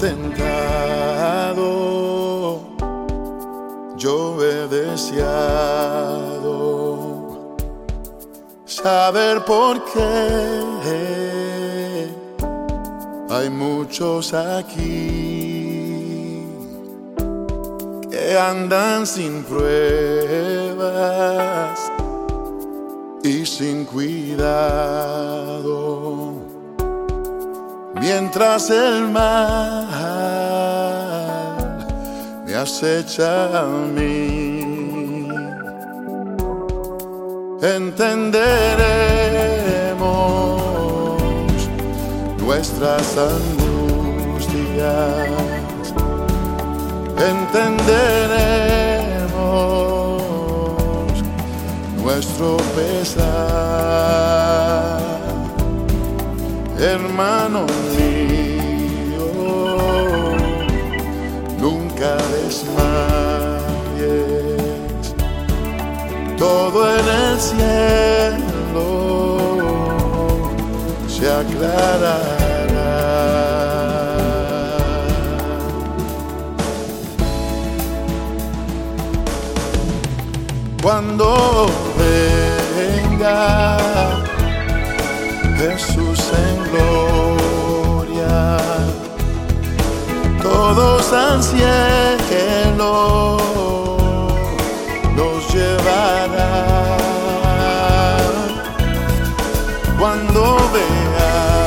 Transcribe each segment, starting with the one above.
tentado, yo he deseado. Saber por qué hay muchos aquí que andan sin pruebas y sin cuidado mientras el mal me acecha a mí. Entenderemos nuestras angustias. Entenderemos nuestro pesar hermano mío, nunca desmayes, todo en el cielo se aclarará. Cuando venga Jesús cielo nos llevará. Cuando veamos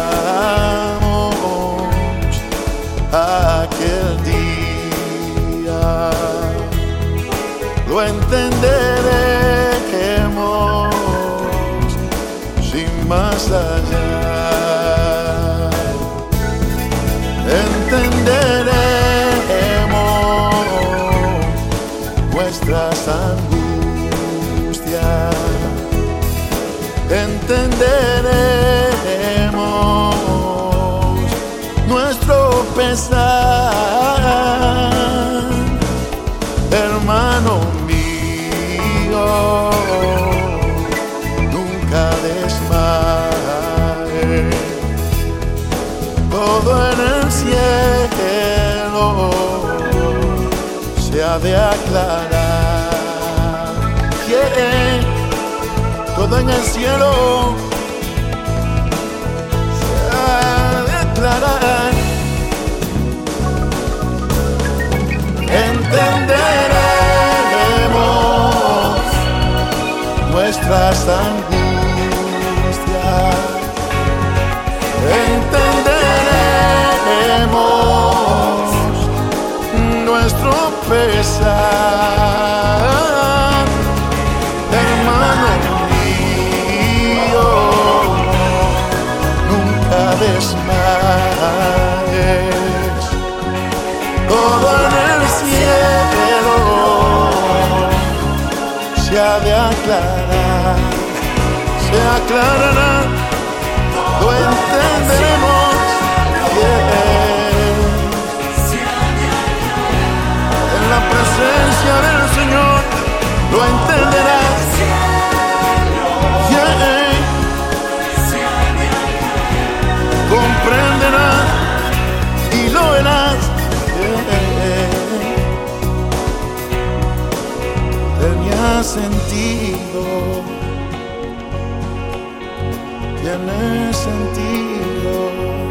aquel día, lo entenderemos Entenderemos nuestro pesar, hermano mío nunca desmayes. Todo en el cielo se ha de aclarar. Todo en el cielo se ha de aclarar. Entenderemos nuestras angustias. Entenderemos nuestro pesar, nunca desmayes, todo en el cielo se ha de aclarar, se aclarará, lo entenderemos. Tenía sentido tiene sentido.